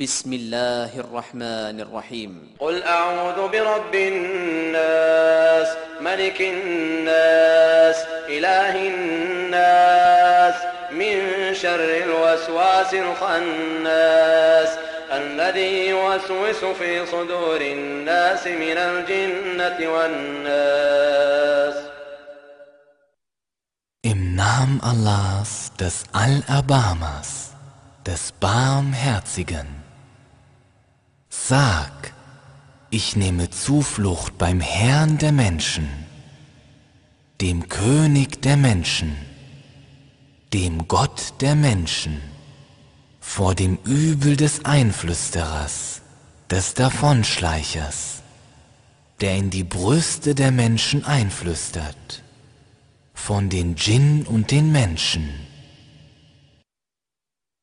بسم الله الرحمن الرحيم قل أعوذ برب الناس ملك الناس إله الناس من شر الوسواس الخناس الذي يوسوس في صدور الناس من الجنة والناس Im Namen Allahs, des Allerbarmers, des Barmherzigen. Sag, ich nehme Zuflucht beim Herrn der Menschen, dem König der Menschen, dem Gott der Menschen, vor dem Übel des Einflüsterers, des Davonschleichers, der in die Brüste der Menschen einflüstert von den Djinn und den Menschen